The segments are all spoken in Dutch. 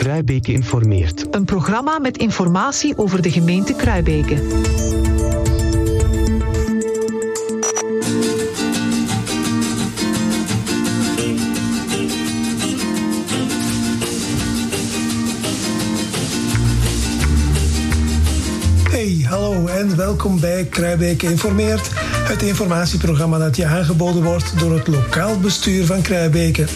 Kruibeke informeert. Een programma met informatie over de gemeente Kruibeke. Hey, hallo en welkom bij Kruibeke informeert. Het informatieprogramma dat je aangeboden wordt door het lokaal bestuur van Kruibeke.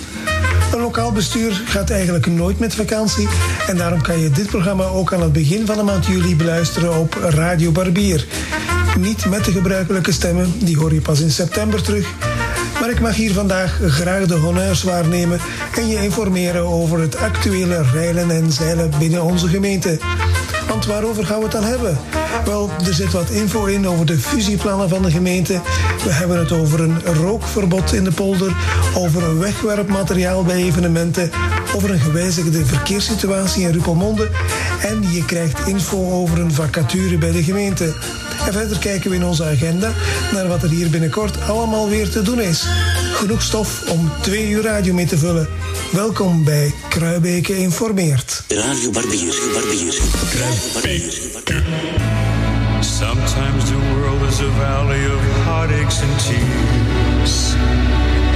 Een lokaal bestuur gaat eigenlijk nooit met vakantie. En daarom kan je dit programma ook aan het begin van de maand juli beluisteren op Radio Barbier. Niet met de gebruikelijke stemmen, die hoor je pas in september terug. Maar ik mag hier vandaag graag de honneurs waarnemen en je informeren over het actuele reilen en zeilen binnen onze gemeente. Want waarover gaan we het dan hebben? Wel, er zit wat info in over de fusieplannen van de gemeente. We hebben het over een rookverbod in de polder, over een wegwerpmateriaal bij evenementen, over een gewijzigde verkeerssituatie in Ruppelmonde en je krijgt info over een vacature bij de gemeente. En verder kijken we in onze agenda naar wat er hier binnenkort allemaal weer te doen is. Genoeg stof om twee uur radio mee te vullen. Welkom bij Kruibeke informeert. Radio Barbier, Barbier. Kruibeke. Sometimes the world is a valley of heartaches and tears.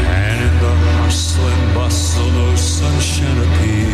And in the hustle and bustle, no sunshine appears.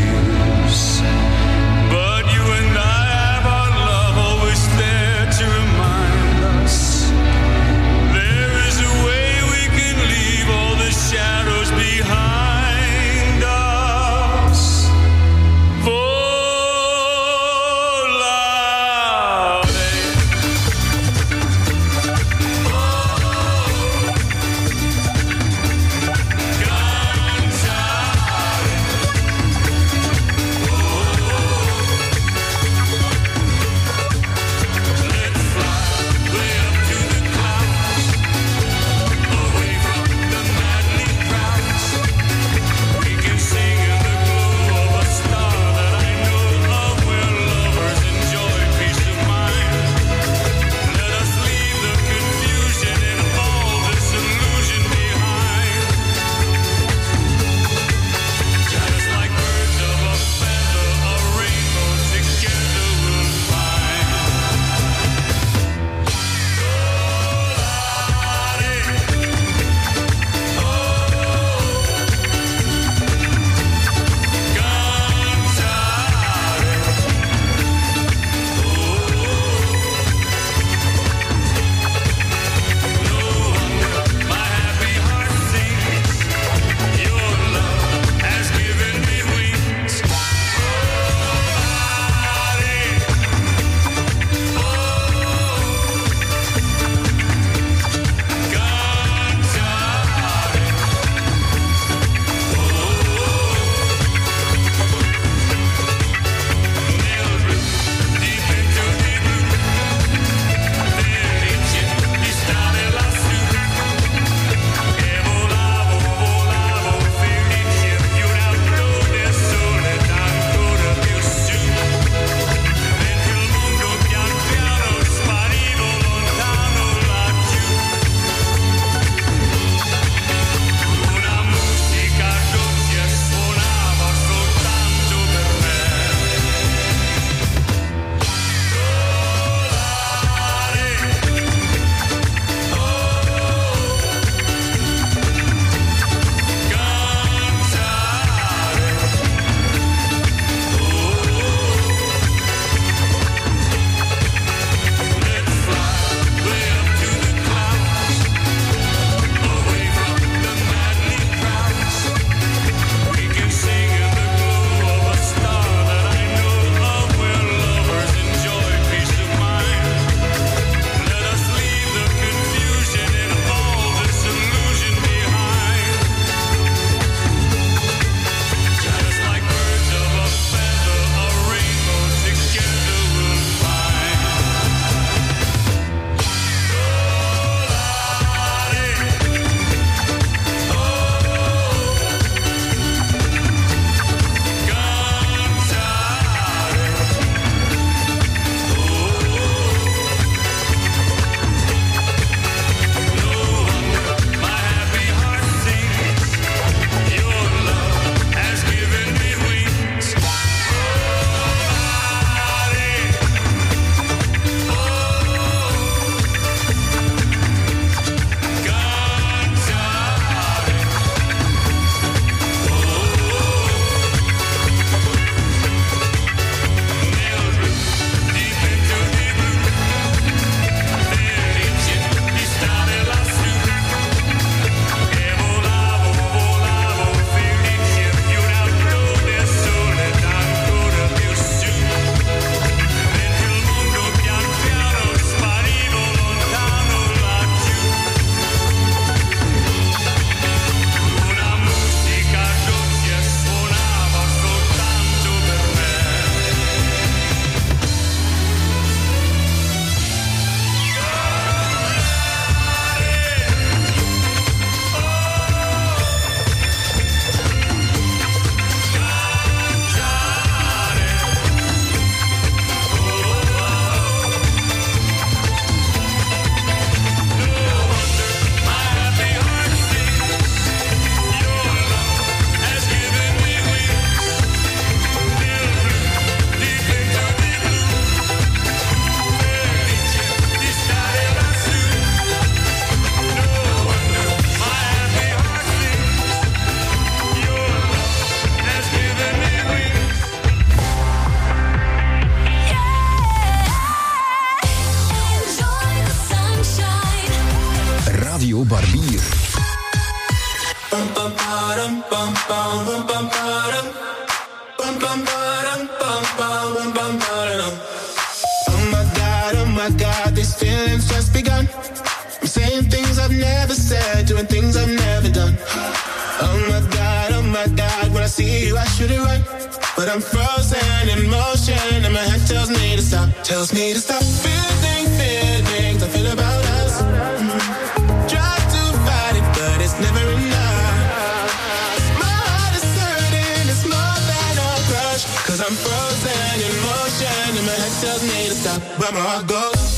Stop, but my heart goes.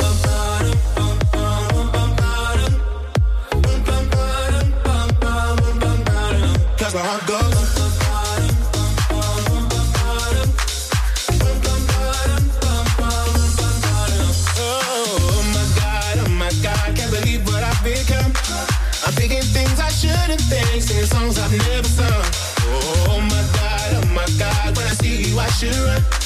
Cause. Oh my God, oh my God, can't believe what I've become. I'm thinking things I shouldn't think, singing songs I've never sung. Oh my God, oh my God, when I see you I should run.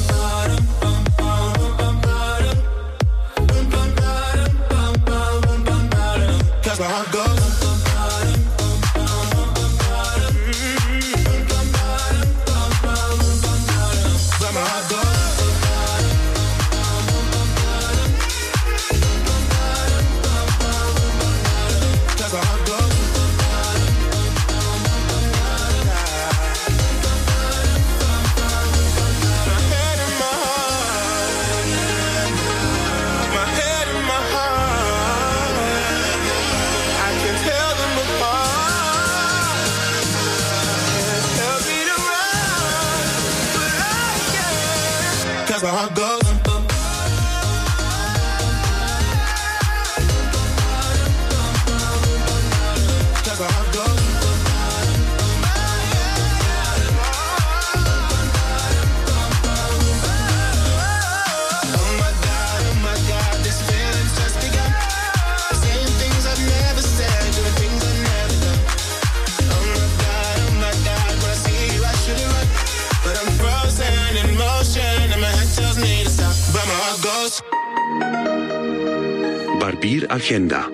Agenda.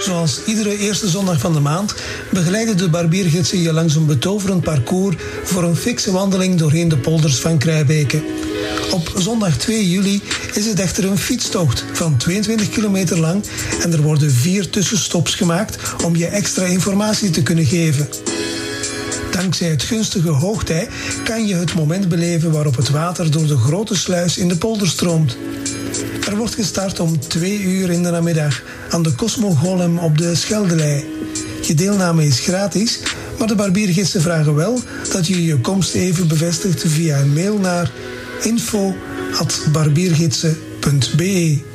Zoals iedere eerste zondag van de maand begeleiden de barbiergidsen je langs een betoverend parcours voor een fikse wandeling doorheen de polders van Kruibeke. Op zondag 2 juli is het echter een fietstocht van 22 kilometer lang en er worden vier tussenstops gemaakt om je extra informatie te kunnen geven. Dankzij het gunstige hoogtij kan je het moment beleven waarop het water door de grote sluis in de polder stroomt. Er wordt gestart om twee uur in de namiddag aan de Cosmo Golem op de Scheldelei. Je deelname is gratis, maar de barbiergidsen vragen wel dat je je komst even bevestigt via een mail naar info.barbiergidsen.be.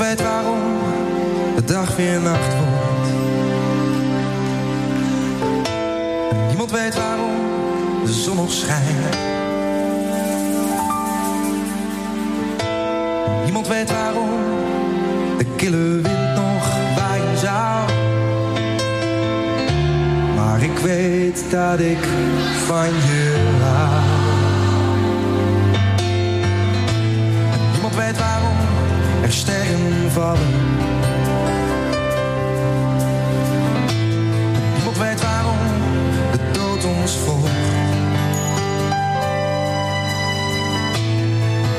weet waarom de dag weer nacht wordt. Niemand weet waarom de zon nog schijnt. Niemand weet waarom de kille wind nog waaien zou. Maar ik weet dat ik van je hou. Er sterren vallen. En niemand weet waarom de dood ons volgt.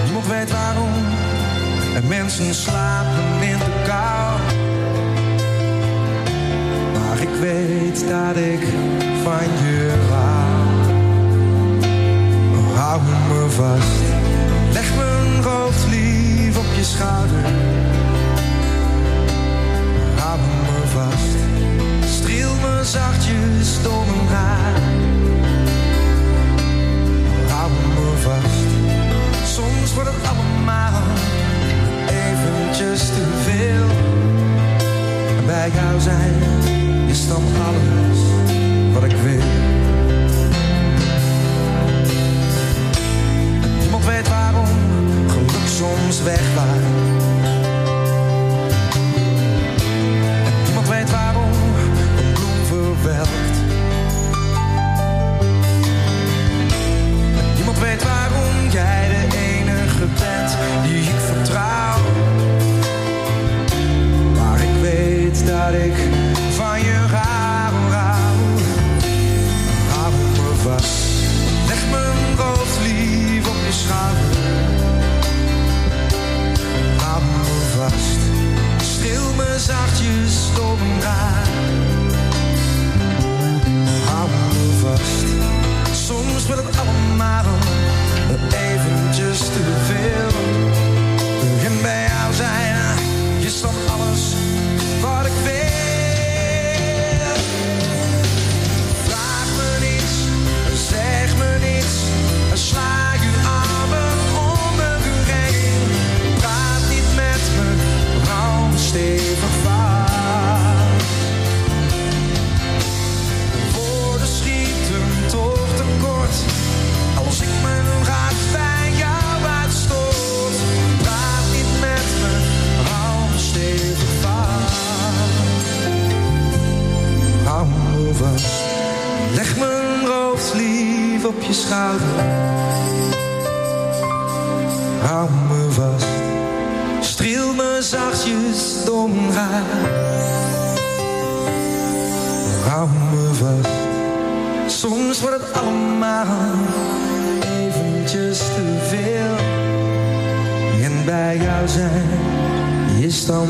Niemand weet waarom er mensen slapen in de kou. Maar ik weet dat ik van je hou. Hou me vast. Je schouder. Hou me vast. Streel me zachtjes door mijn haar. Hou me vast. Soms wordt het allemaal eventjes te veel. Bij jou zijn is dan alles wat ik wil. Soms niemand weet waarom een bloem verwelkt. Niemand weet waarom jij de enige bent die ik vertrouw. Maar ik weet dat ik zachtjes mijn haar. Hou me vast. Soms wordt het allemaal eventjes te veel. En bij jou zijn is dan alles wat ik wil. Vraag me niets, zeg me niets, sla je armen om me heen. Praat niet met me, hou me leg mijn hoofd lief op je schouder. Hou me vast, streel me zachtjes door. Hou me vast, soms wordt het allemaal eventjes te veel. En bij jou zijn is dan.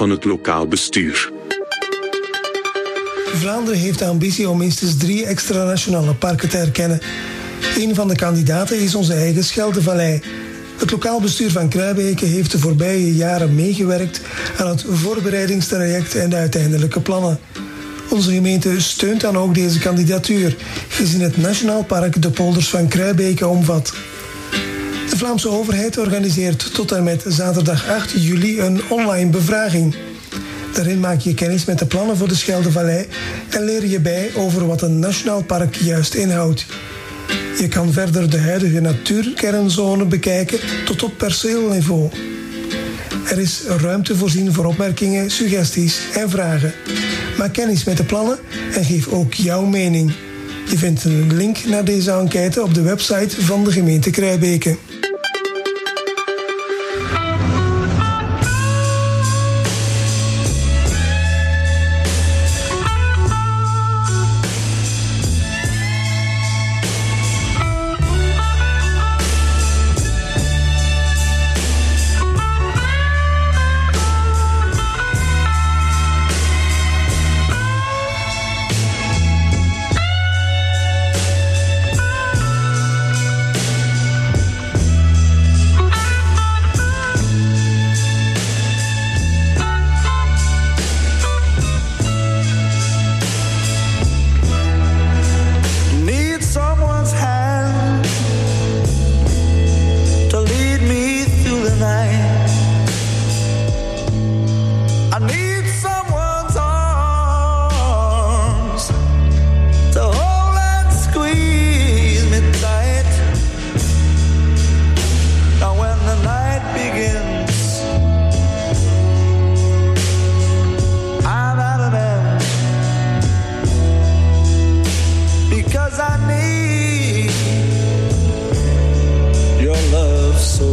Van het lokaal bestuur. Vlaanderen heeft de ambitie om minstens drie extra nationale parken te erkennen. Een van de kandidaten is onze eigen Scheldevallei. Het lokaal bestuur van Kruibeke heeft de voorbije jaren meegewerkt aan het voorbereidingstraject en de uiteindelijke plannen. Onze gemeente steunt dan ook deze kandidatuur, gezien het Nationaal Park de polders van Kruibeke omvat. De Vlaamse overheid organiseert tot en met zaterdag 8 juli een online bevraging. Daarin maak je kennis met de plannen voor de Scheldevallei en leer je bij over wat een nationaal park juist inhoudt. Je kan verder de huidige natuurkernzone bekijken tot op perceelniveau. Er is ruimte voorzien voor opmerkingen, suggesties en vragen. Maak kennis met de plannen en geef ook jouw mening. Je vindt een link naar deze enquête op de website van de gemeente Kruibeke.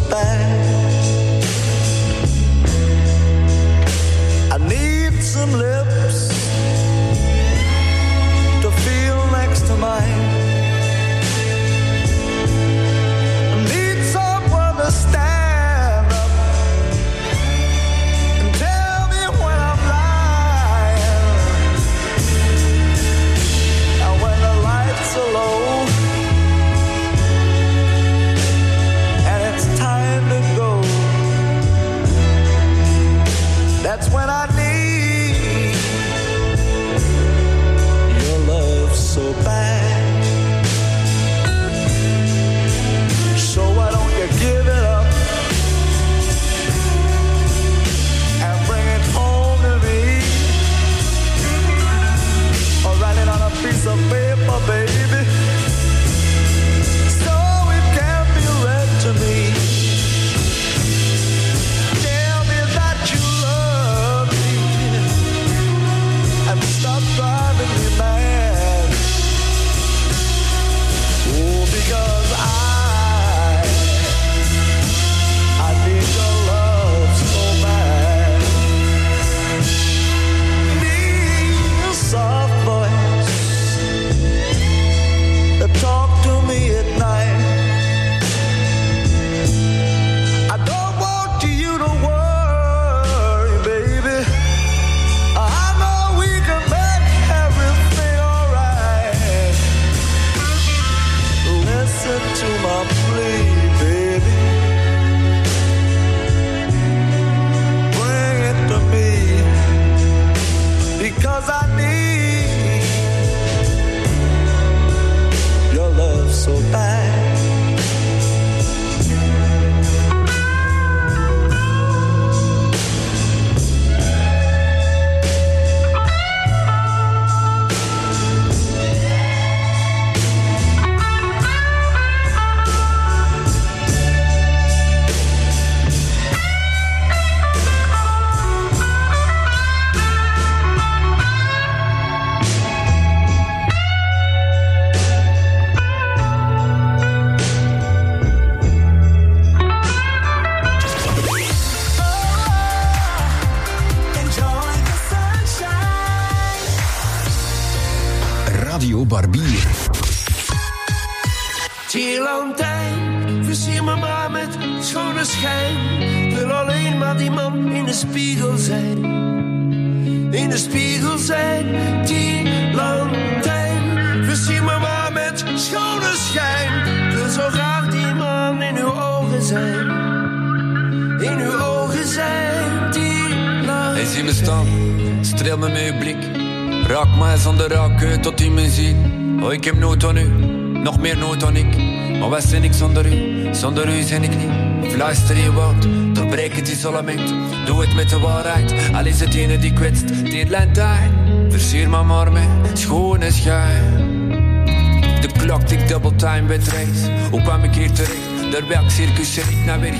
back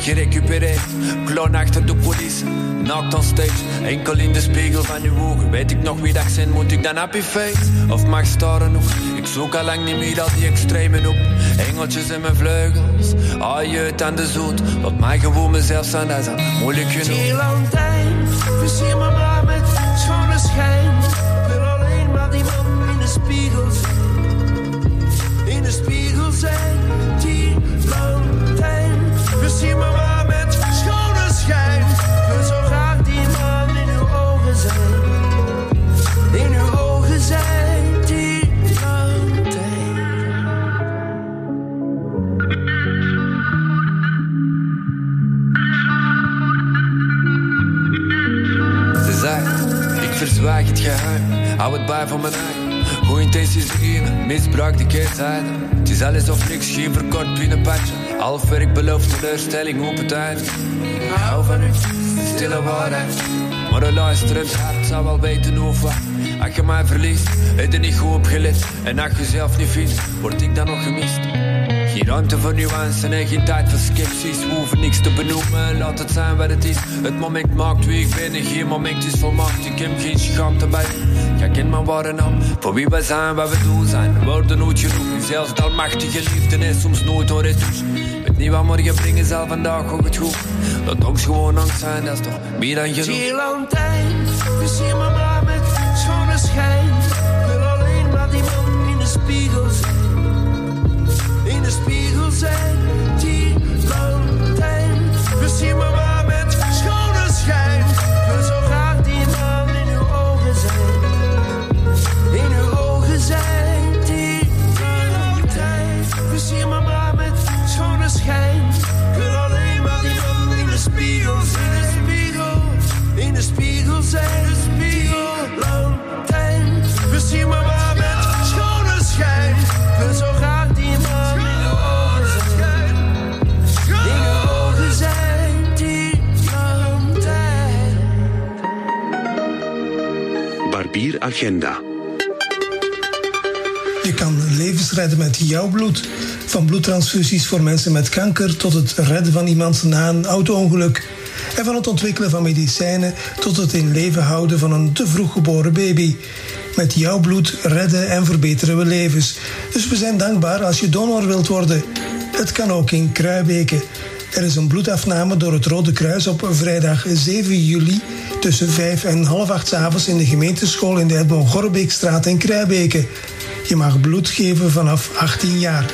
gerecupereerd? Kloon achter de police, naakt on stage. Enkel in de spiegel van uw ogen. Weet ik nog wie dat zijn, moet ik dan happy face? Of mag staren nog? Ik zoek al lang niet meer al die extremen op. Engeltjes in mijn vleugels, ah je aan de zoet. Laat mij gewoon mezelf zijn, dat is al moeilijk genoeg. Die lantijn, versier me maar met schone schijn. Wil alleen maar die man in de spiegel zijn. In de spiegel zijn, verzwijg het geheim, hou het bij voor mijn eigen. Goeie intenties beginnen, misbruik de keerzijde. Het is alles of niks, geen verkort binnen patje. Half werk belooft teleurstelling op het eind. Hou van u, de stille waarheid. Maar een luisterend hart zou wel weten hoe wat. Als je mij verliest, heb je niet goed opgelet. En als je zelf niet vindt, word ik dan nog gemist. Geen ruimte voor nuance en geen tijd voor sceptisch. We hoeven niks te benoemen, laat het zijn wat het is. Het moment maakt wie ik ben en geen moment is volmaakt. Ik heb geen schaamte bij. Jij kent mijn ware naam, voor wie wij zijn, wat we doen zijn. Woorden nooit genoeg, en zelfs de almachtige liefde is soms nooit hoor het. Weet niet wat morgen brengen zal vandaag ook het goed. Laat ons gewoon angst zijn, dat is toch meer dan genoeg. Die lantijn, versier me maar met schone schijn. Wil alleen maar die man in de spiegel spiegel zijn, die lantijn. Versier me maar Agenda. Je kan levens redden met jouw bloed. Van bloedtransfusies voor mensen met kanker tot het redden van iemand na een auto-ongeluk. En van het ontwikkelen van medicijnen tot het in leven houden van een te vroeg geboren baby. Met jouw bloed redden en verbeteren we levens. Dus we zijn dankbaar als je donor wilt worden. Het kan ook in Kruibeke. Er is een bloedafname door het Rode Kruis op vrijdag 7 juli tussen 5 en half 8 avonds in de gemeenteschool in de Edmond Gorbeekstraat in Kruibeke. Je mag bloed geven vanaf 18 jaar.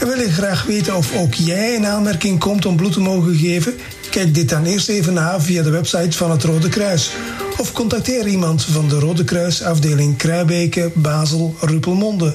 En wil je graag weten of ook jij in aanmerking komt om bloed te mogen geven? Kijk dit dan eerst even na via de website van het Rode Kruis. Of contacteer iemand van de Rode Kruis afdeling Kruibeke, Basel, Ruppelmonde.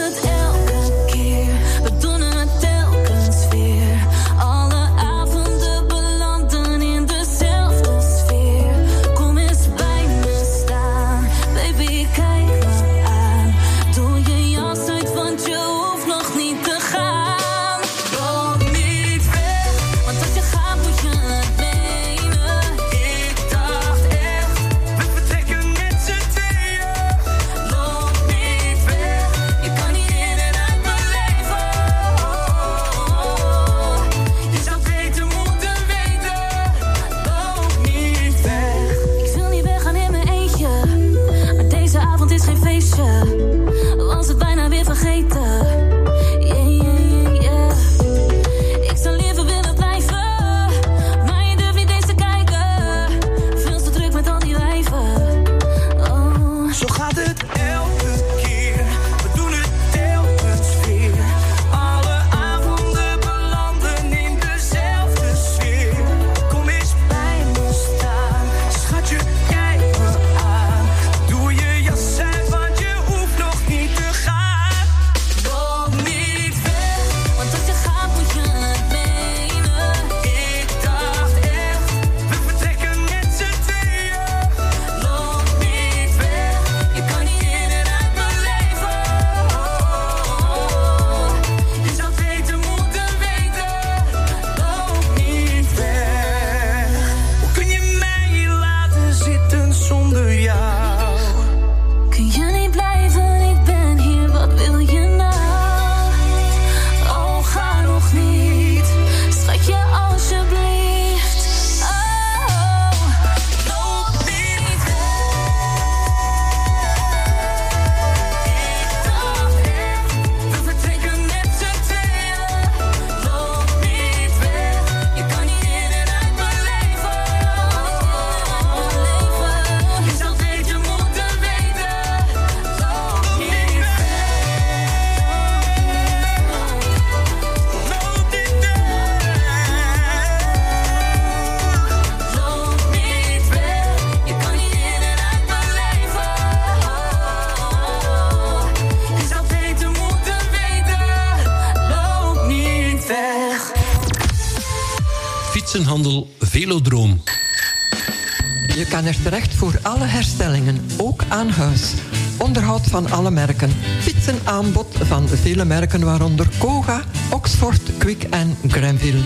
vele merken waaronder Koga, Oxford, Quick en Granville.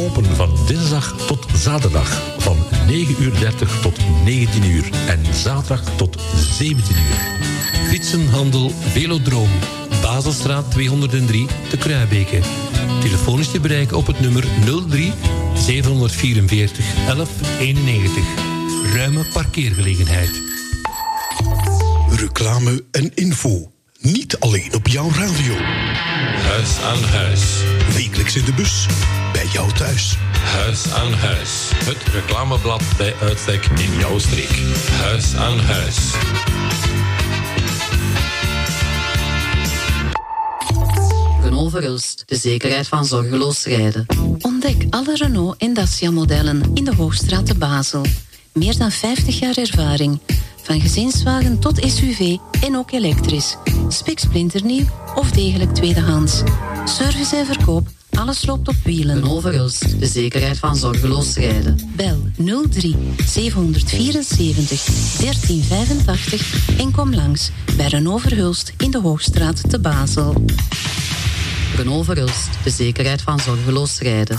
Open van dinsdag tot zaterdag van 9.30 uur tot 19 uur en zaterdag tot 17 uur. Fietsenhandel Velodroom. Baselstraat 203 te Kruibeke. Telefoon is te bereiken op het nummer 03 744 1191. Ruime parkeergelegenheid. Reclame en info. Niet alleen op jouw radio. Huis aan huis. Wekelijks in de bus. Bij jou thuis. Huis aan huis. Het reclameblad bij uitstek in jouw streek. Huis aan huis. Renault Verhulst. De zekerheid van zorgeloos rijden. Ontdek alle Renault en Dacia modellen in de Hoogstraat te Basel. Meer dan 50 jaar ervaring. Van gezinswagen tot SUV en ook elektrisch. Spiksplinternieuw of degelijk tweedehands. Service en verkoop, alles loopt op wielen. Renault Verhulst. De zekerheid van zorgeloos rijden. Bel 03 774 1385 en kom langs bij Renault Verhulst in de Hoogstraat te Basel. Renault Verhulst. De zekerheid van zorgeloos rijden.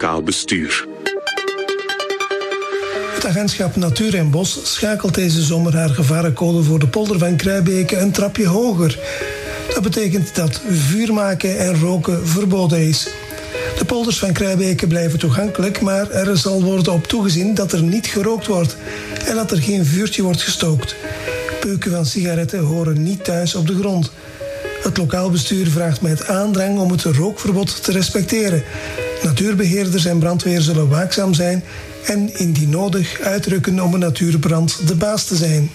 lokaal bestuur. Het agentschap Natuur en Bos schakelt deze zomer haar gevarencode voor de polder van Kruibeke een trapje hoger. Dat betekent dat vuurmaken en roken verboden is. De polders van Kruibeke blijven toegankelijk, maar er zal worden op toegezien dat er niet gerookt wordt en dat er geen vuurtje wordt gestookt. Peuken van sigaretten horen niet thuis op de grond. Het lokaal bestuur vraagt met aandrang om het rookverbod te respecteren. Natuurbeheerders en brandweer zullen waakzaam zijn en indien nodig uitrukken om een natuurbrand de baas te zijn.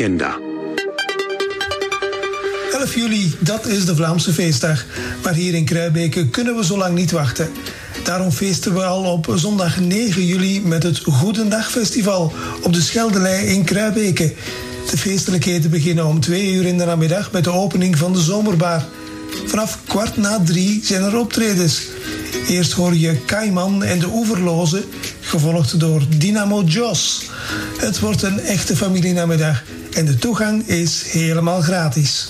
Agenda. 11 juli, dat is de Vlaamse feestdag. Maar hier in Kruibeke kunnen we zo lang niet wachten. Daarom feesten we al op zondag 9 juli met het Goedendagfestival op de Scheldelei in Kruibeke. De feestelijkheden beginnen om 2 uur in de namiddag met de opening van de zomerbar. Vanaf kwart na drie zijn er optredens. Eerst hoor je Kaiman en de Oeverloze, gevolgd door Dynamo Jos. Het wordt een echte familienamiddag en de toegang is helemaal gratis.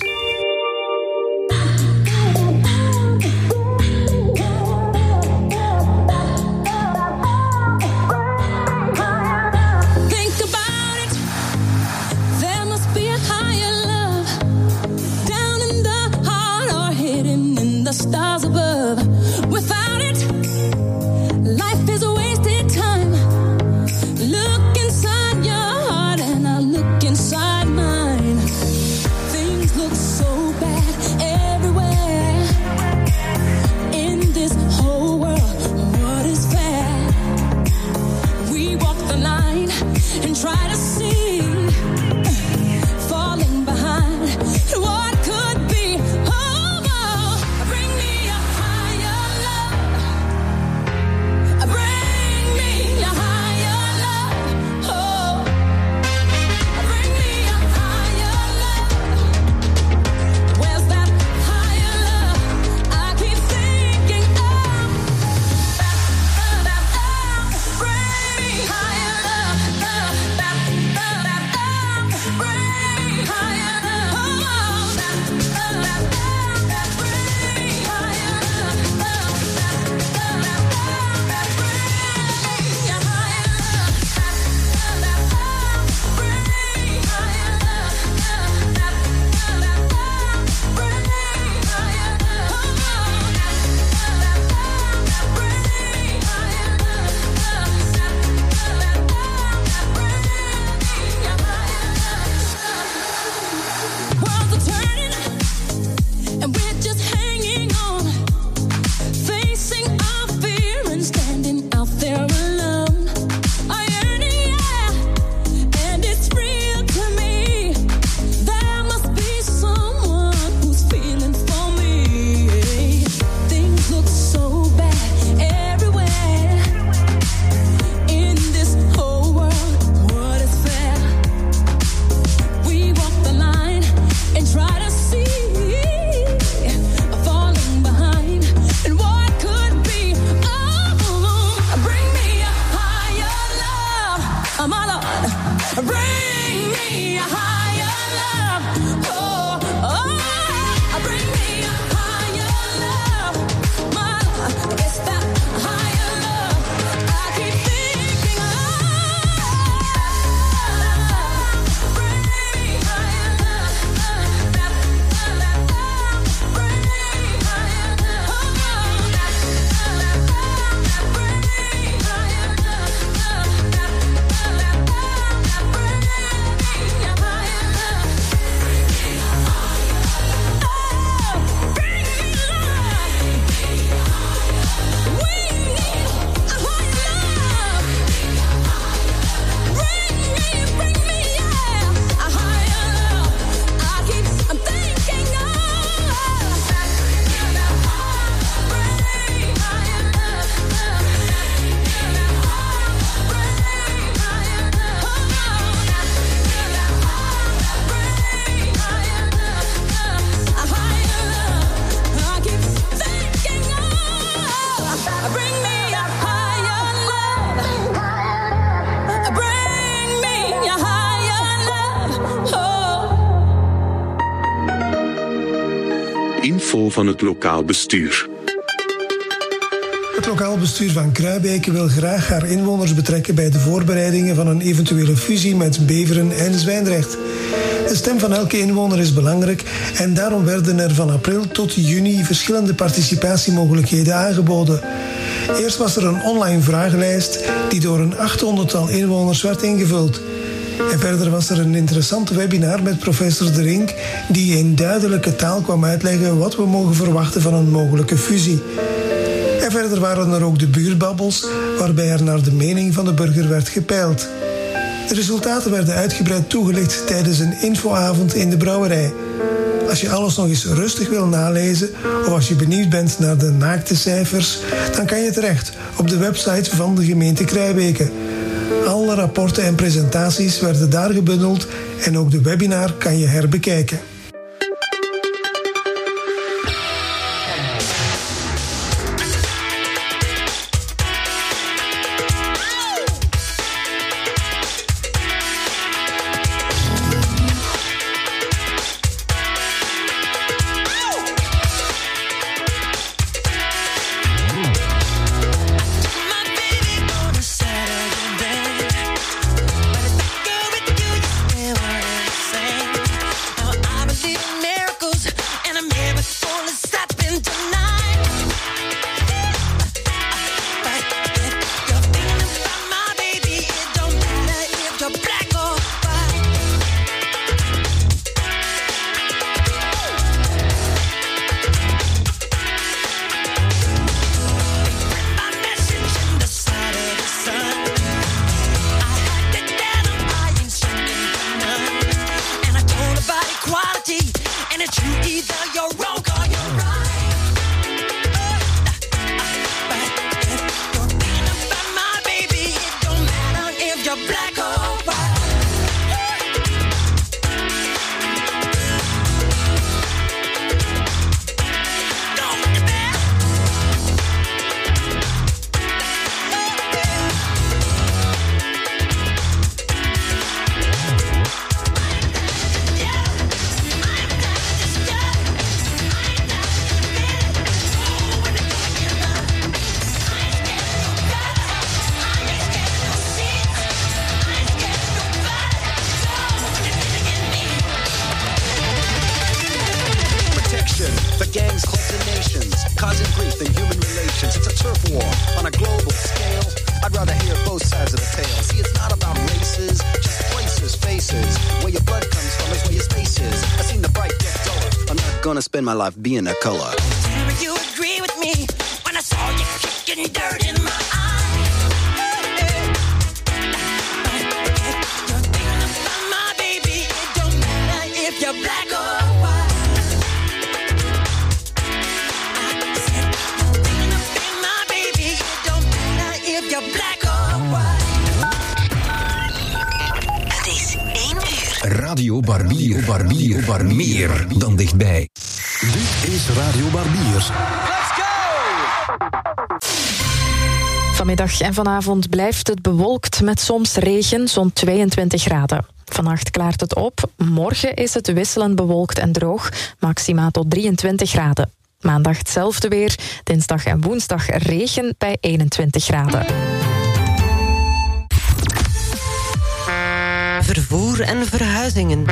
Lokaal bestuur. Het lokaal bestuur van Kruibeke wil graag haar inwoners betrekken bij de voorbereidingen van een eventuele fusie met Beveren en Zwijndrecht. De stem van elke inwoner is belangrijk en daarom werden er van april tot juni verschillende participatiemogelijkheden aangeboden. Eerst was er een online vragenlijst die door een 800-tal inwoners werd ingevuld. En verder was er een interessant webinar met professor De Rink, die in duidelijke taal kwam uitleggen wat we mogen verwachten van een mogelijke fusie. En verder waren er ook de buurtbabbels, waarbij er naar de mening van de burger werd gepeild. De resultaten werden uitgebreid toegelicht tijdens een infoavond in de brouwerij. Als je alles nog eens rustig wil nalezen of als je benieuwd bent naar de naakte cijfers, dan kan je terecht op de website van de gemeente Kruibeke. Alle rapporten en presentaties werden daar gebundeld en ook de webinar kan je herbekijken. Being a color. En vanavond blijft het bewolkt met soms regen, zo'n 22 graden. Vannacht klaart het op. Morgen is het wisselend bewolkt en droog, maxima tot 23 graden. Maandag hetzelfde weer, dinsdag en woensdag regen bij 21 graden. Vervoer en verhuizingen.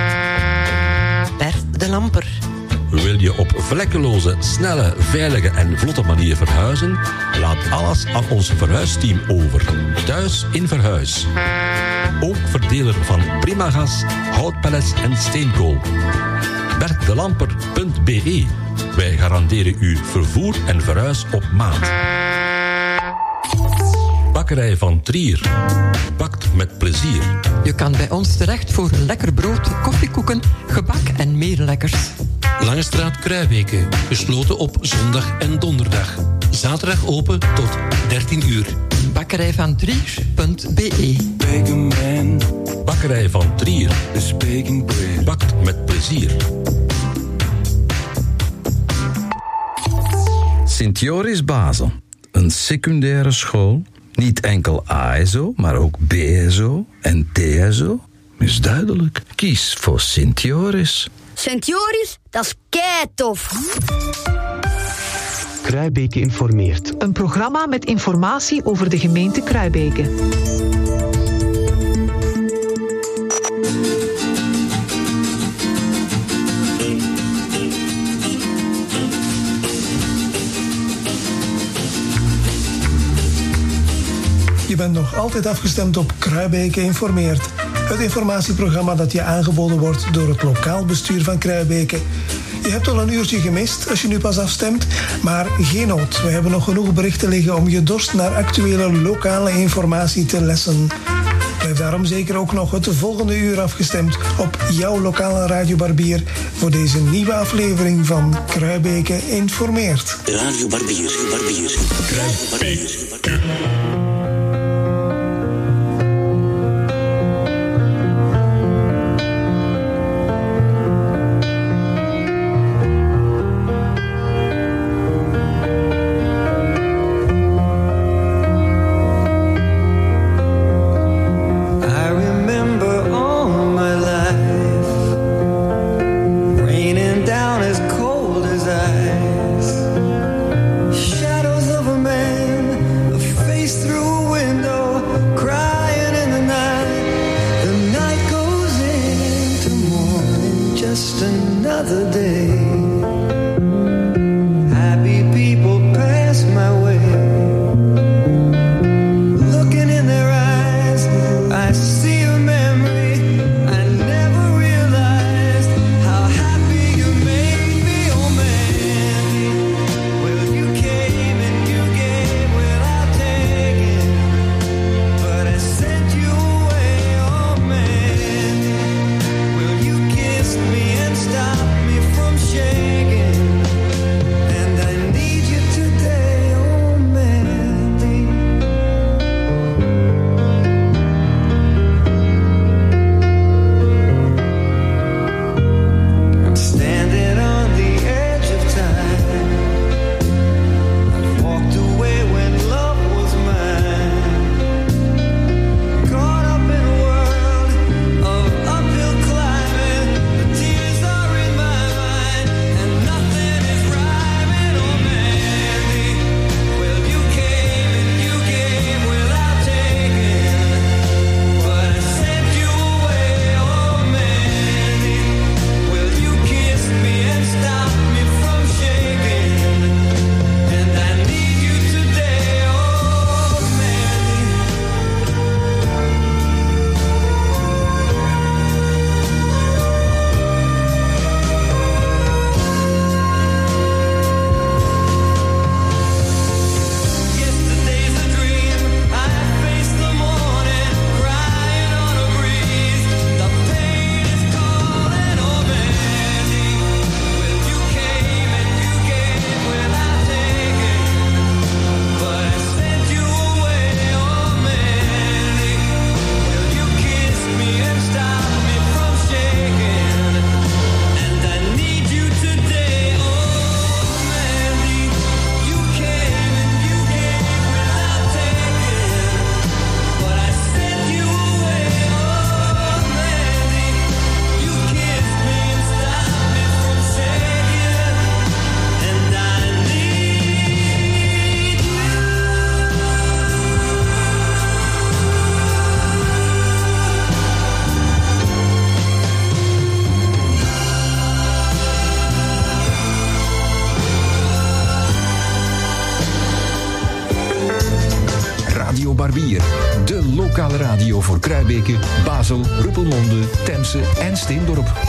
Bert de Lamper. Wil je op vlekkeloze, snelle, veilige en vlotte manier verhuizen? Laat alles aan ons verhuisteam over. Thuis in Verhuis. Ook verdeler van Primagas, houtpellets en steenkool. bertdelamper.be Wij garanderen u vervoer en verhuis op maat. Bakkerij van Trier. Bakt met plezier. Je kan bij ons terecht voor lekker brood, koffiekoeken, gebak en meer lekkers. Lange straat Kruijbeke, gesloten op zondag en donderdag. Zaterdag open tot 13 uur. Bakkerij van Trier.be Bakkerij van Trier. Bakt met plezier. Sint-Joris Basel, een secundaire school. Niet enkel ASO, maar ook BSO en TSO. Is duidelijk. Kies voor Sint-Joris. Sint Joris, dat is keitof. Kruibeke informeert. Een programma met informatie over de gemeente Kruibeke. Je bent nog altijd afgestemd op Kruibeke informeert. Het informatieprogramma dat je aangeboden wordt door het lokaal bestuur van Kruibeke. Je hebt al een uurtje gemist als je nu pas afstemt, maar geen nood. We hebben nog genoeg berichten liggen om je dorst naar actuele lokale informatie te lessen. Blijf daarom zeker ook nog het volgende uur afgestemd op jouw lokale Radio Barbier voor deze nieuwe aflevering van Kruibeke informeert. Radio Barbier, Barbier. Kruibeke. En Steendorp.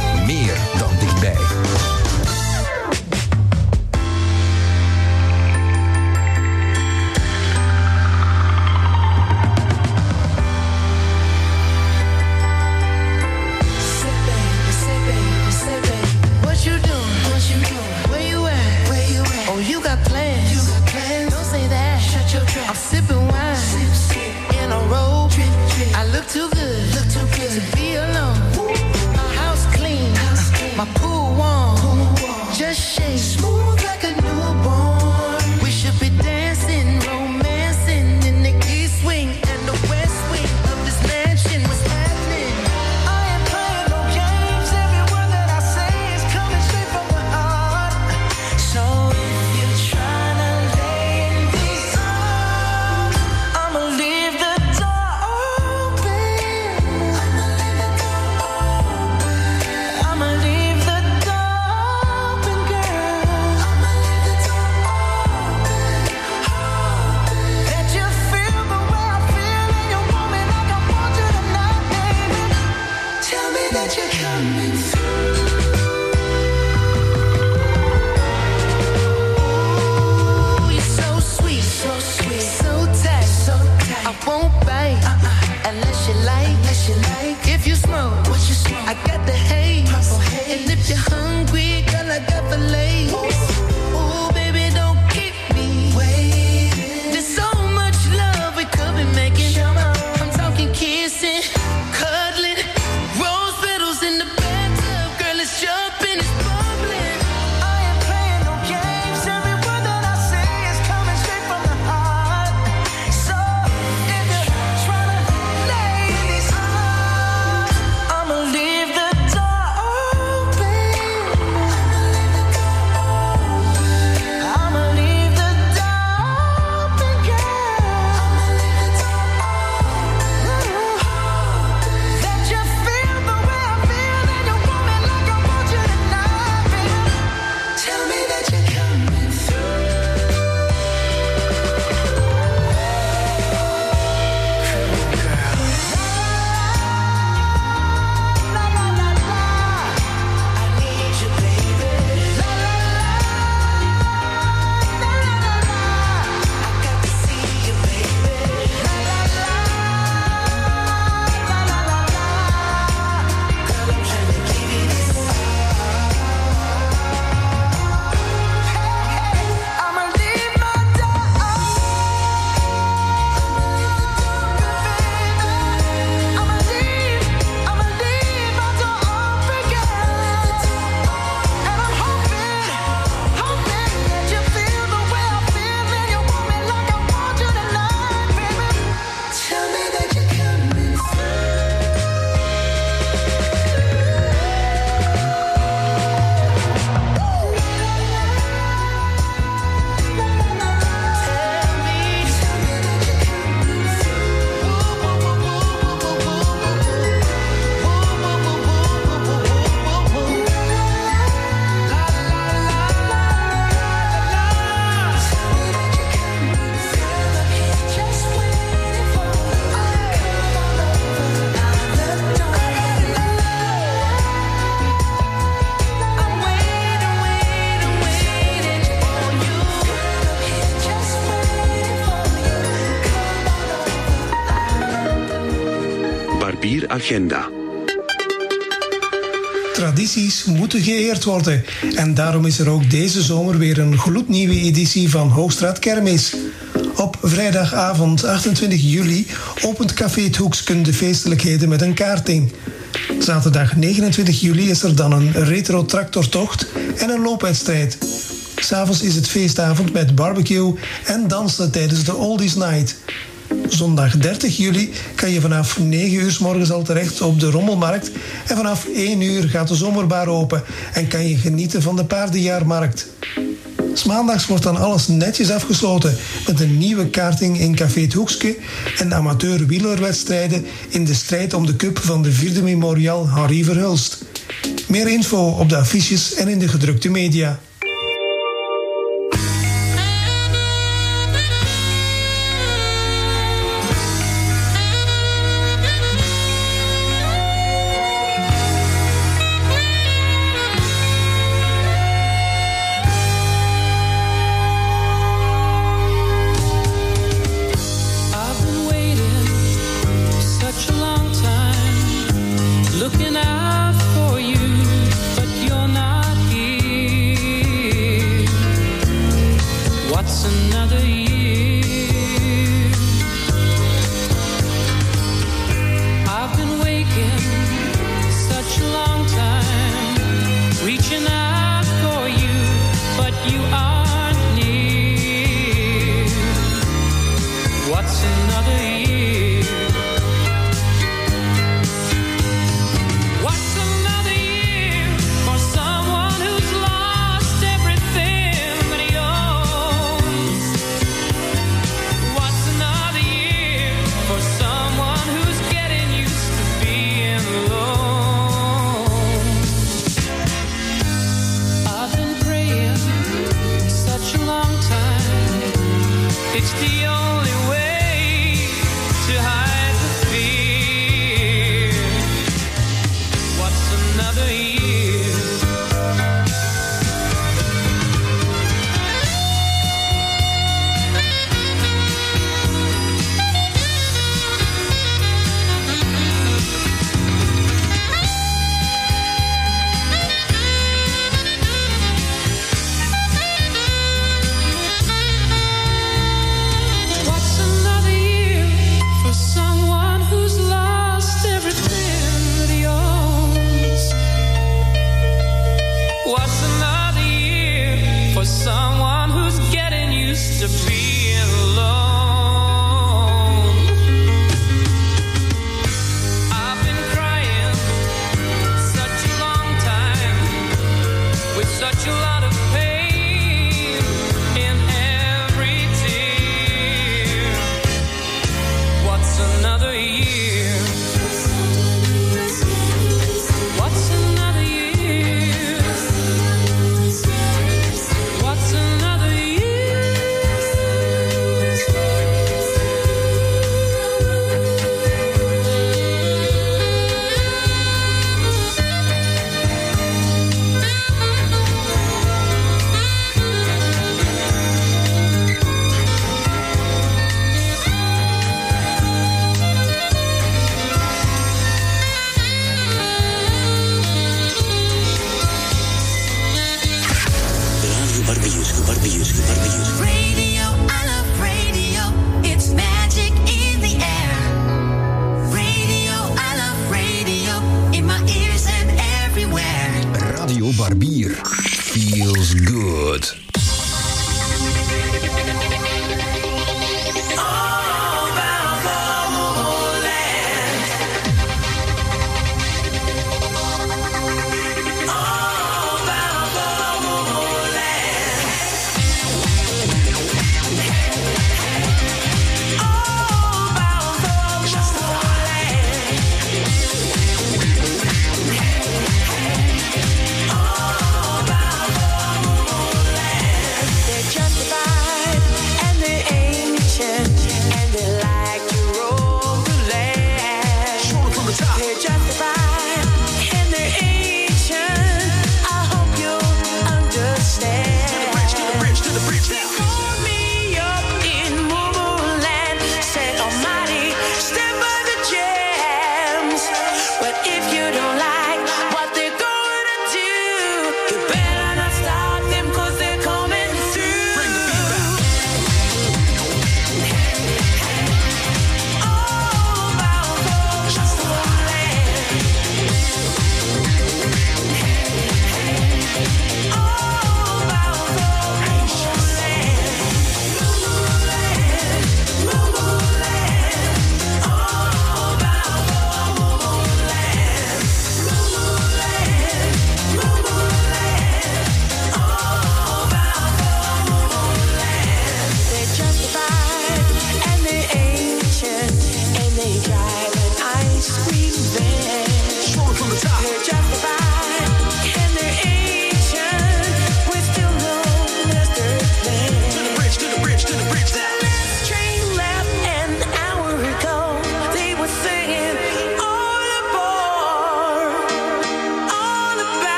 Tradities moeten geëerd worden. En daarom is er ook deze zomer weer een gloednieuwe editie van Hoogstraat Kermis. Op vrijdagavond 28 juli opent Café Het de feestelijkheden met een kaarting. Zaterdag 29 juli is er dan een retro-tractortocht en een loopwedstrijd. S'avonds is het feestavond met barbecue en dansen tijdens de Oldies Night. Zondag 30 juli kan je vanaf 9 uur s morgens al terecht op de Rommelmarkt. En vanaf 1 uur gaat de zomerbar open en kan je genieten van de paardenjaarmarkt. 's Maandags wordt dan alles netjes afgesloten met een nieuwe kaarting in Café het Hoekske en amateur wielerwedstrijden in de strijd om de cup van de vierde memorial Henri Verhulst. Meer info op de affiches en in de gedrukte media. It's the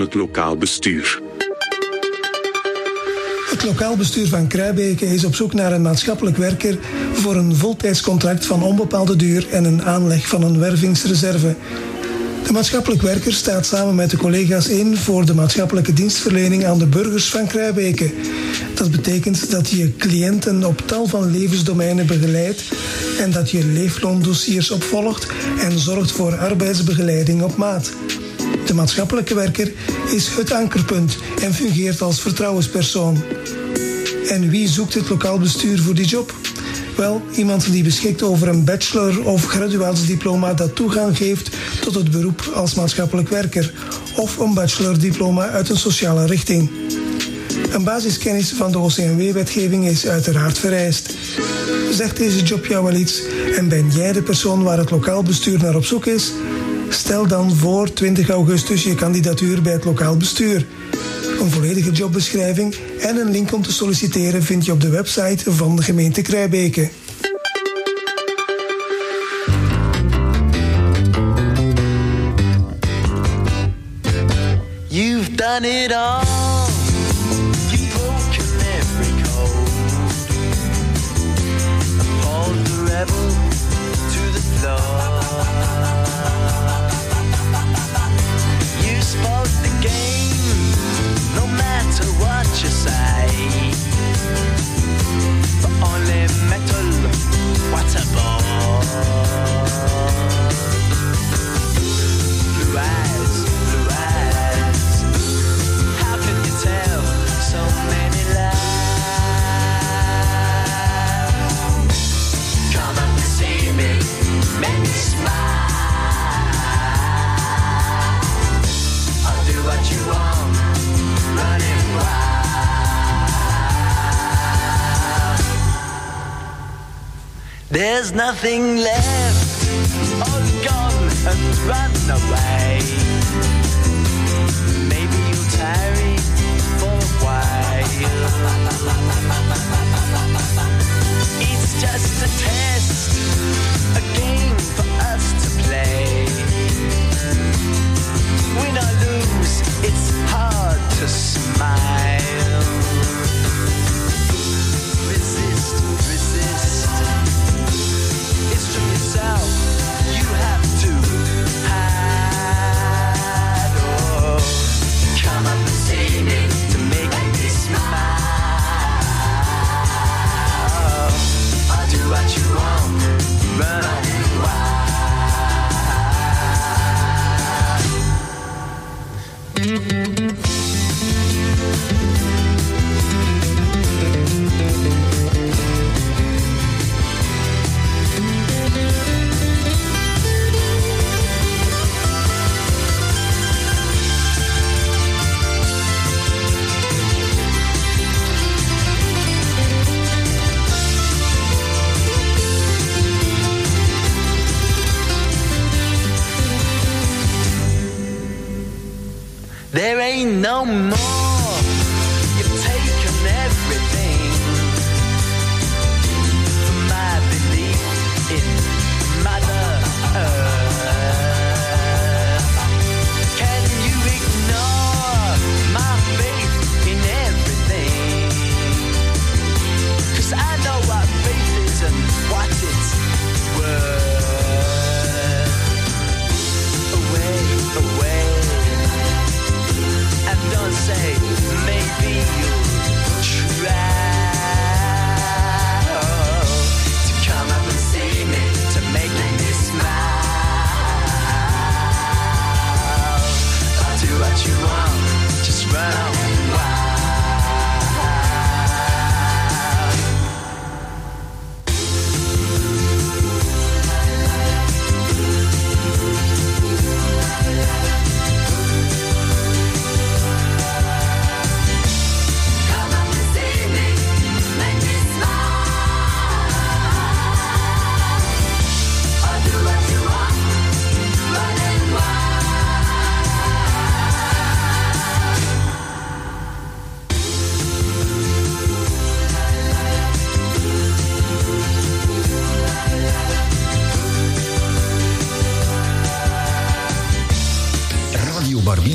het lokaal bestuur. Het lokaal bestuur van Kruibeke is op zoek naar een maatschappelijk werker voor een voltijdscontract van onbepaalde duur en een aanleg van een wervingsreserve. De maatschappelijk werker staat samen met de collega's in voor de maatschappelijke dienstverlening aan de burgers van Kruibeke. Dat betekent dat je cliënten op tal van levensdomeinen begeleidt en dat je leefloondossiers opvolgt en zorgt voor arbeidsbegeleiding op maat. De maatschappelijke werker is het ankerpunt en fungeert als vertrouwenspersoon. En wie zoekt het lokaal bestuur voor die job? Wel, iemand die beschikt over een bachelor- of graduaatsdiploma dat toegang geeft tot het beroep als maatschappelijk werker, of een bachelordiploma uit een sociale richting. Een basiskennis van de OCMW-wetgeving is uiteraard vereist. Zegt deze job jou wel iets en ben jij de persoon waar het lokaal bestuur naar op zoek is? Stel dan voor 20 augustus je kandidatuur bij het lokaal bestuur. Een volledige jobbeschrijving en een link om te solliciteren vind je op de website van de gemeente Kruibeke. You've done it. There's nothing left,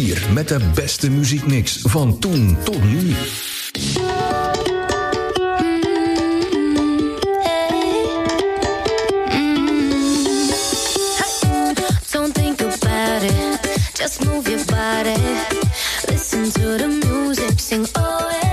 plezier met de beste muziekmix van toen tot nu. Just move your body. Listen to the music, sing oh yeah.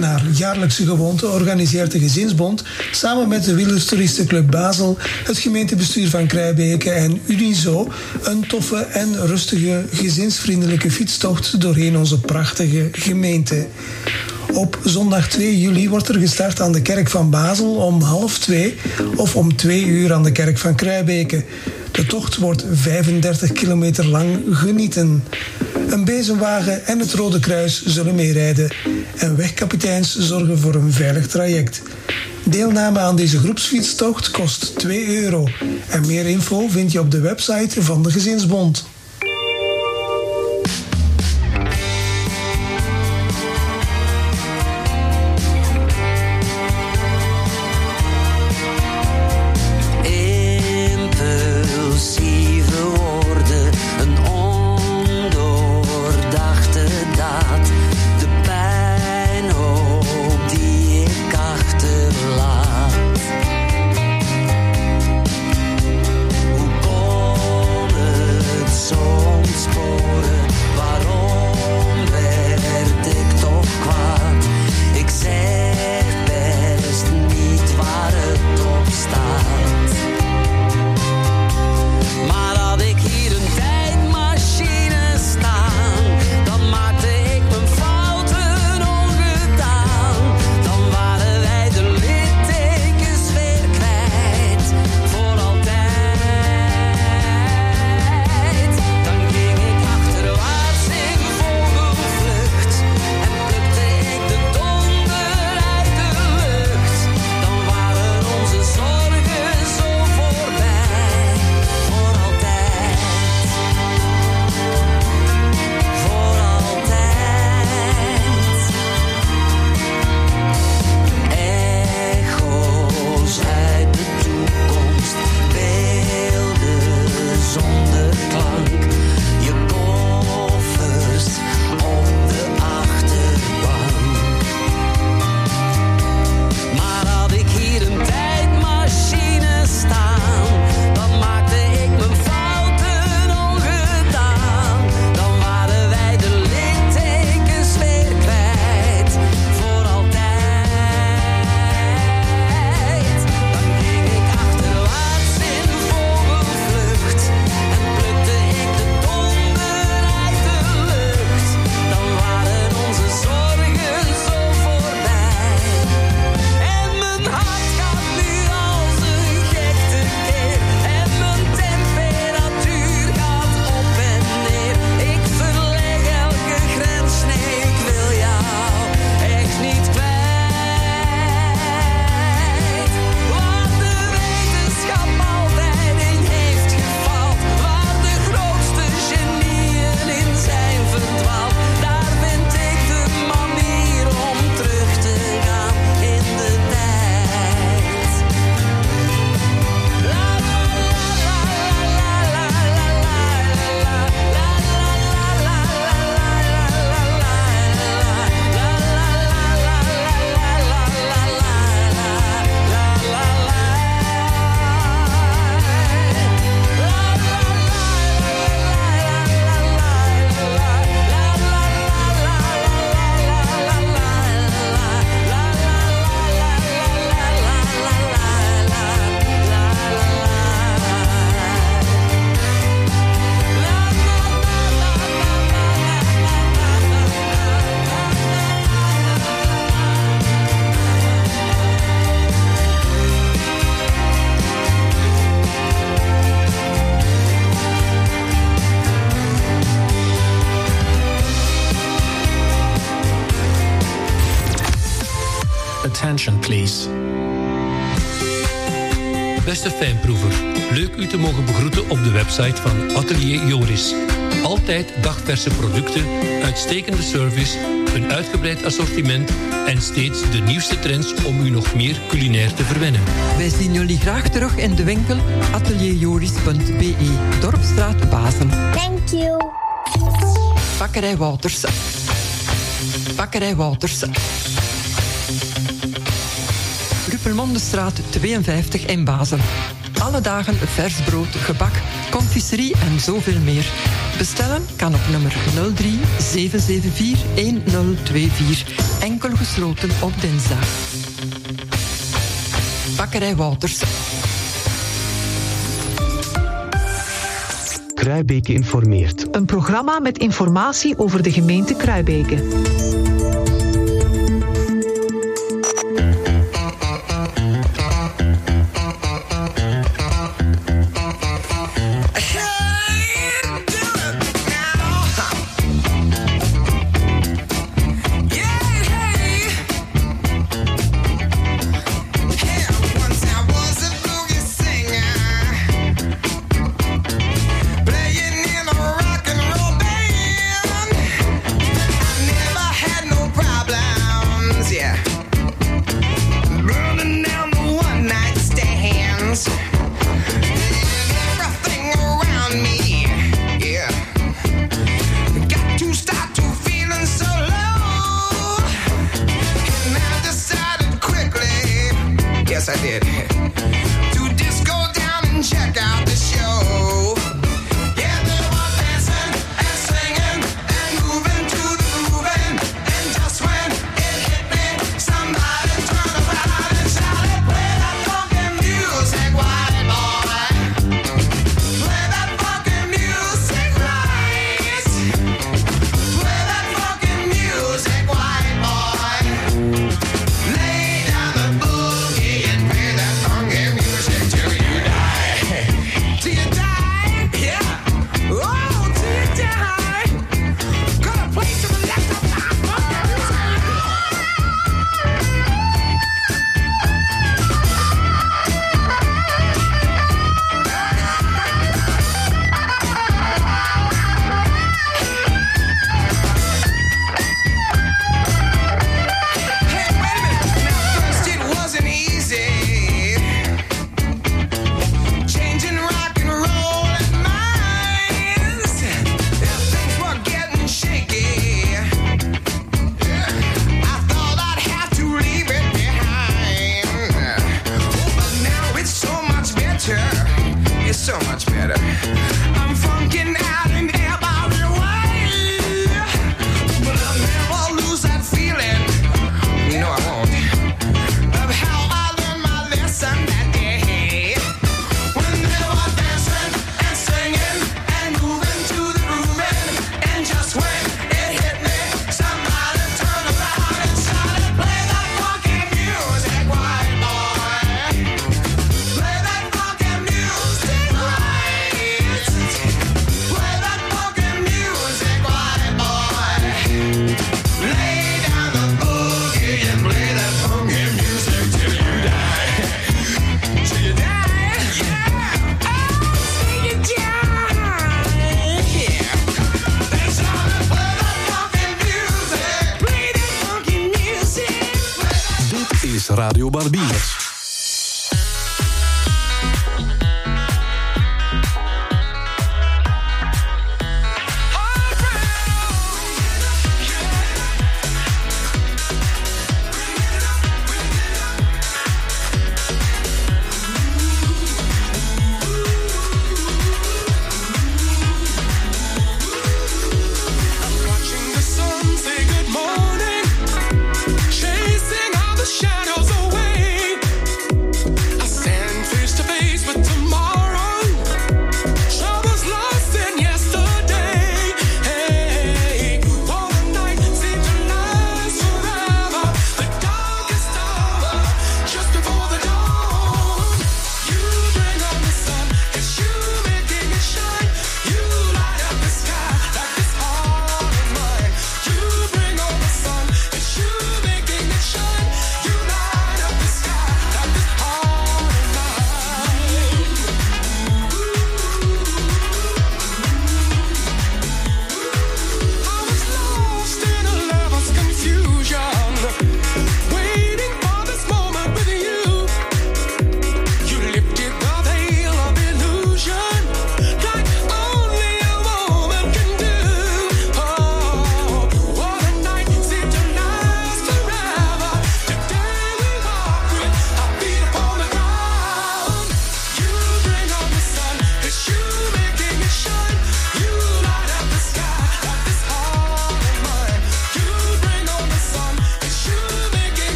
Naar jaarlijkse gewoonte organiseert de Gezinsbond samen met de Wielerstoeristenclub Basel, het gemeentebestuur van Krijbeke en Unizo een toffe en rustige gezinsvriendelijke fietstocht doorheen onze prachtige gemeente. Op zondag 2 juli wordt er gestart aan de kerk van Basel om half twee of om twee uur aan de kerk van Kruijbeke. De tocht wordt 35 kilometer lang genieten. Een bezemwagen en het Rode Kruis zullen meerijden en wegkapiteins zorgen voor een veilig traject. Deelname aan deze groepsfietstocht kost 2 euro en meer info vind je op de website van de Gezinsbond. Klees. Beste fijnproever, leuk u te mogen begroeten op de website van Atelier Joris. Altijd dagverse producten, uitstekende service, een uitgebreid assortiment en steeds de nieuwste trends om u nog meer culinair te verwennen. Wij zien jullie graag terug in de winkel atelierjoris.be, Dorpstraat Bazen. Thank you. Bakkerij Wouters. Bakkerij Wouters. Ruppelmondestraat 52 in Bazen. Alle dagen vers brood, gebak, confiserie en zoveel meer. Bestellen kan op nummer 03 774 1024. Enkel gesloten op dinsdag. Bakkerij Wouters. Kruibeke informeert. Een programma met informatie over de gemeente Kruibeke.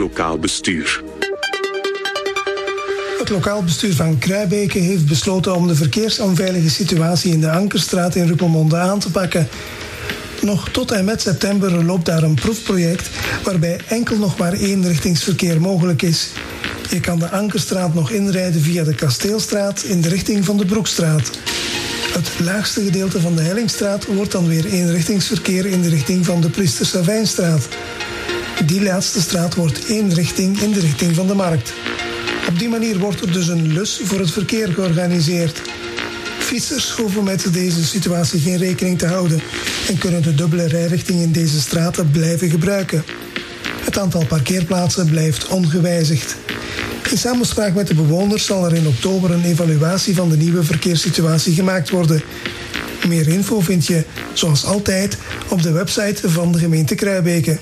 Lokaal bestuur. Het lokaal bestuur van Kruibeke heeft besloten om de verkeersonveilige situatie in de Ankerstraat in Ruppelmonde aan te pakken. Nog tot en met september loopt daar een proefproject waarbij enkel nog maar eenrichtingsverkeer mogelijk is. Je kan de Ankerstraat nog inrijden via de Kasteelstraat in de richting van de Broekstraat. Het laagste gedeelte van de Hellingstraat wordt dan weer eenrichtingsverkeer in de richting van de Priester Savijnstraat. Die laatste straat wordt één richting in de richting van de markt. Op die manier wordt er dus een lus voor het verkeer georganiseerd. Fietsers hoeven met deze situatie geen rekening te houden en kunnen de dubbele rijrichting in deze straten blijven gebruiken. Het aantal parkeerplaatsen blijft ongewijzigd. In samenspraak met de bewoners zal er in oktober een evaluatie van de nieuwe verkeerssituatie gemaakt worden. Meer info vind je, zoals altijd, op de website van de gemeente Kruibeke.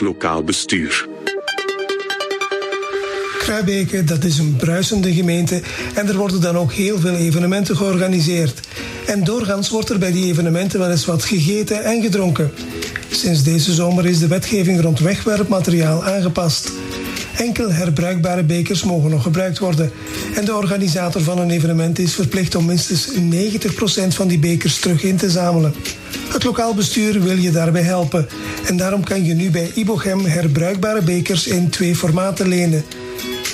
Lokaal bestuur. Kruibeke, dat is een bruisende gemeente en er worden dan ook heel veel evenementen georganiseerd. En doorgaans wordt er bij die evenementen wel eens wat gegeten en gedronken. Sinds deze zomer is de wetgeving rond wegwerpmateriaal aangepast. Enkel herbruikbare bekers mogen nog gebruikt worden. En de organisator van een evenement is verplicht om minstens 90% van die bekers terug in te zamelen. Het lokaal bestuur wil je daarbij helpen. En daarom kan je nu bij Ibochem herbruikbare bekers in twee formaten lenen.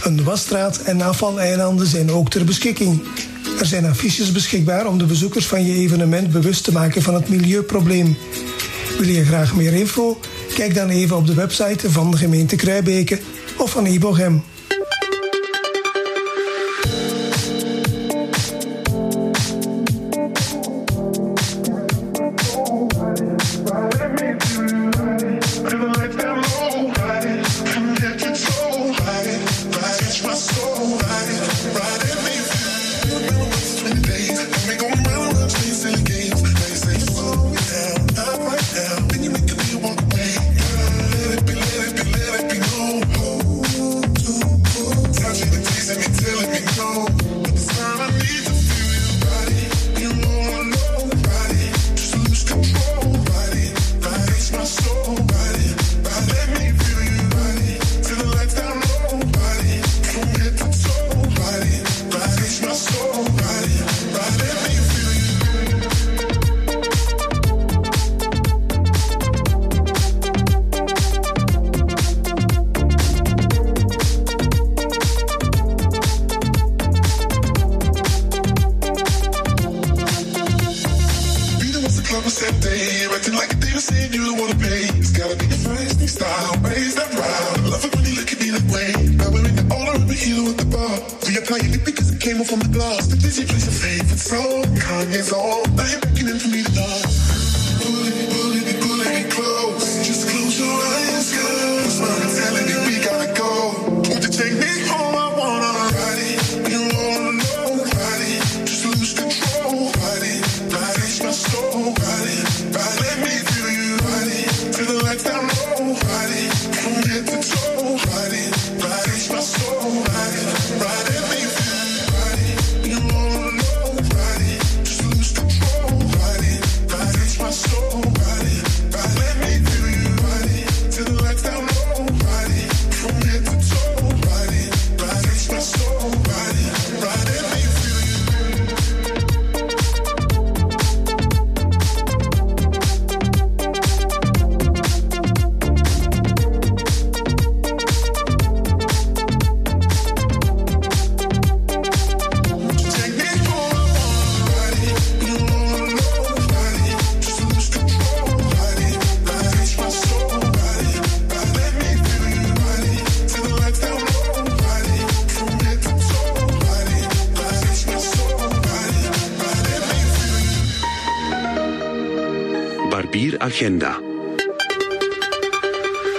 Een wasstraat en afvaleilanden zijn ook ter beschikking. Er zijn affiches beschikbaar om de bezoekers van je evenement bewust te maken van het milieuprobleem. Wil je graag meer info? Kijk dan even op de website van de gemeente Kruibeke of van Ibochem.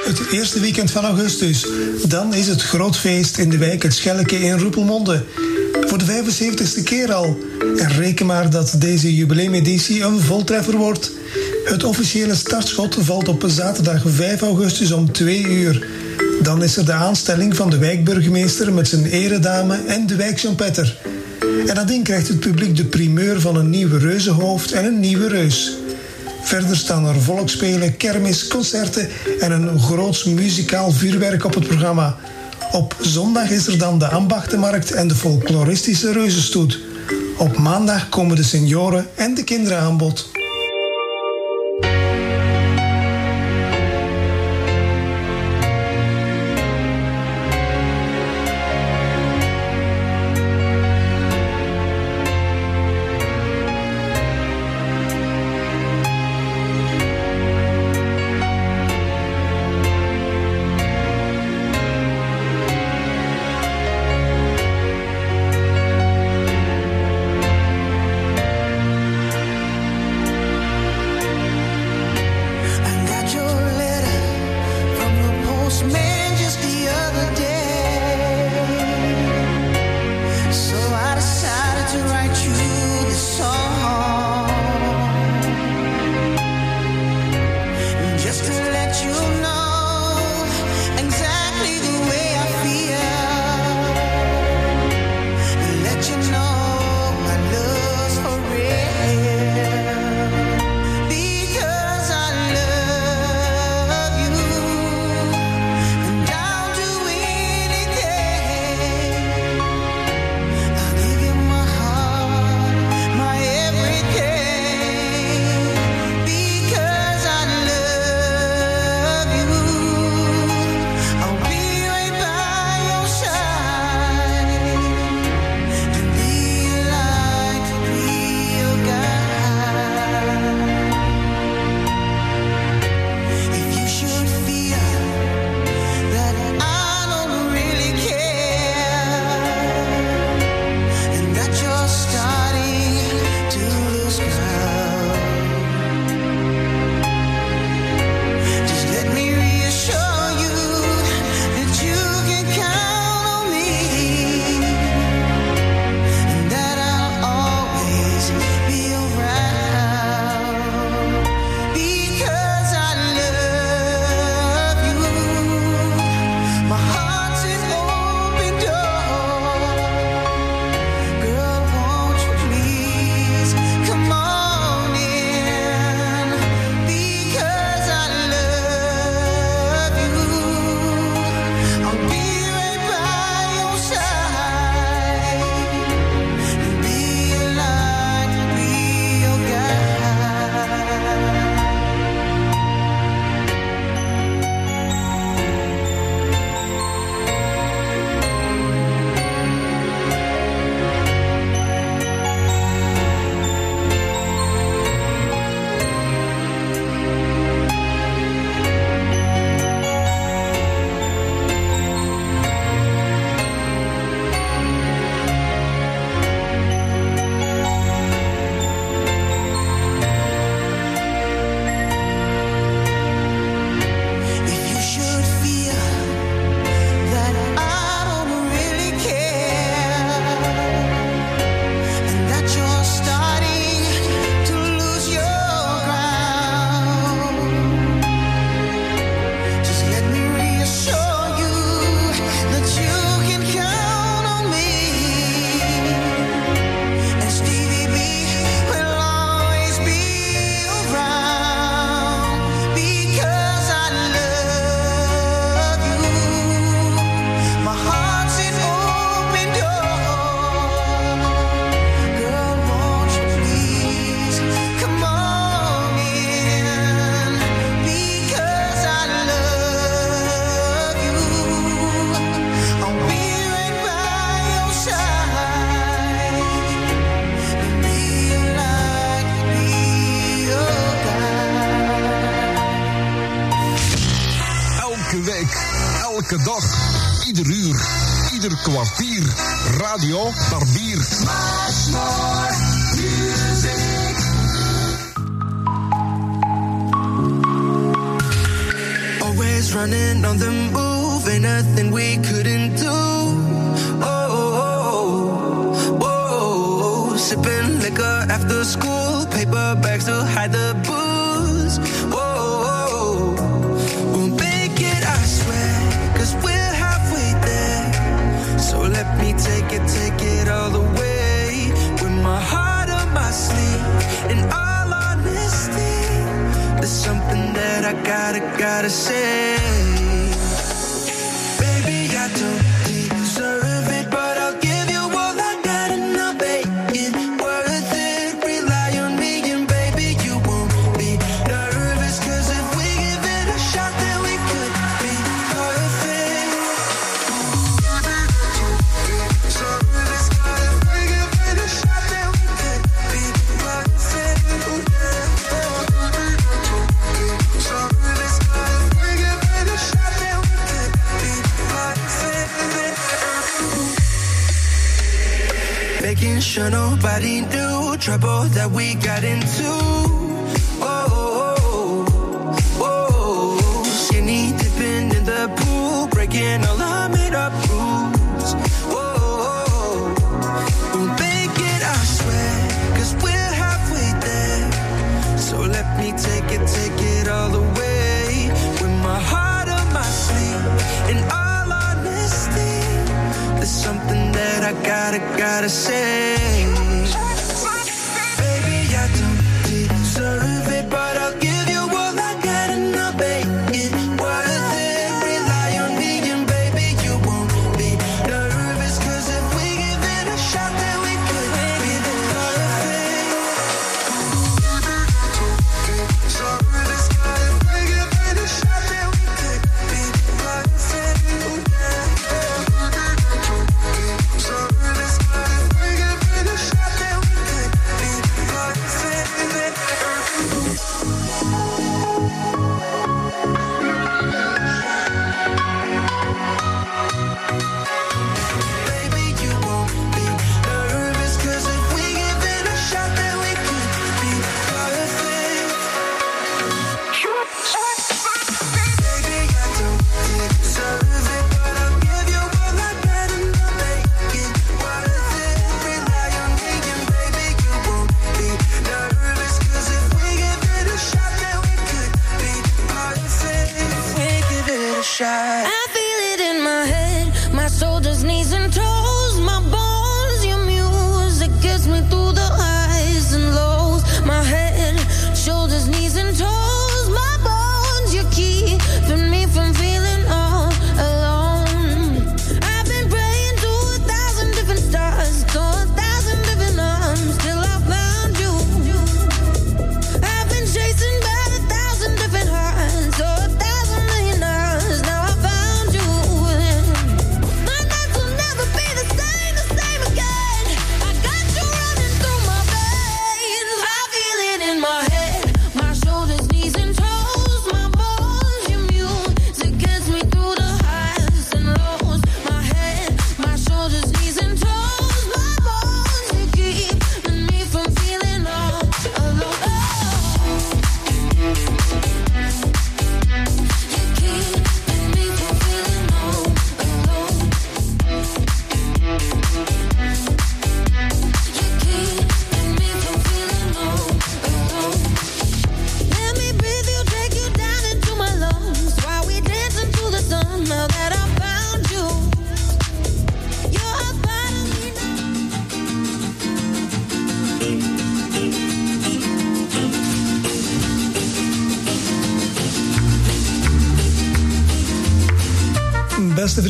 Het eerste weekend van augustus. Dan is het groot feest in de wijk Het Schelleke in Roepelmonde. Voor de 75ste keer al. En reken maar dat deze jubileumeditie een voltreffer wordt. Het officiële startschot valt op zaterdag 5 augustus om 2 uur. Dan is er de aanstelling van de wijkburgemeester met zijn eredame en de wijkchampetter. En nadien krijgt het publiek de primeur van een nieuw reuzenhoofd en een nieuwe reus. Verder staan er volksspelen, kermis, concerten en een groots muzikaal vuurwerk op het programma. Op zondag is er dan de ambachtenmarkt en de folkloristische reuzenstoet. Op maandag komen de senioren en de kinderen aan bod.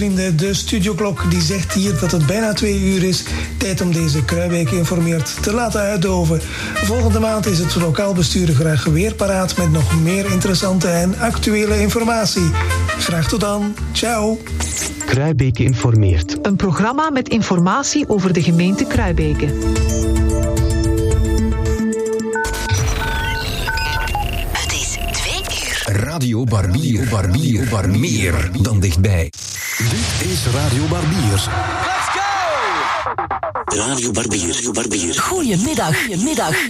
de studioklok die zegt hier dat het bijna twee uur is. Tijd om deze Kruiweek informeerd te laten uitdoven. Volgende maand is het lokaal bestuur graag weer paraat met nog meer interessante en actuele informatie. Graag tot dan. Ciao. Kruibeek informeert. Een programma met informatie over de gemeente Kruibeke. Radio Barbier, Barbier, Barbier, dan dichtbij is Radio Barbier. Radio Barbier. Radio Barbier. Goedemiddag. Goedemiddag.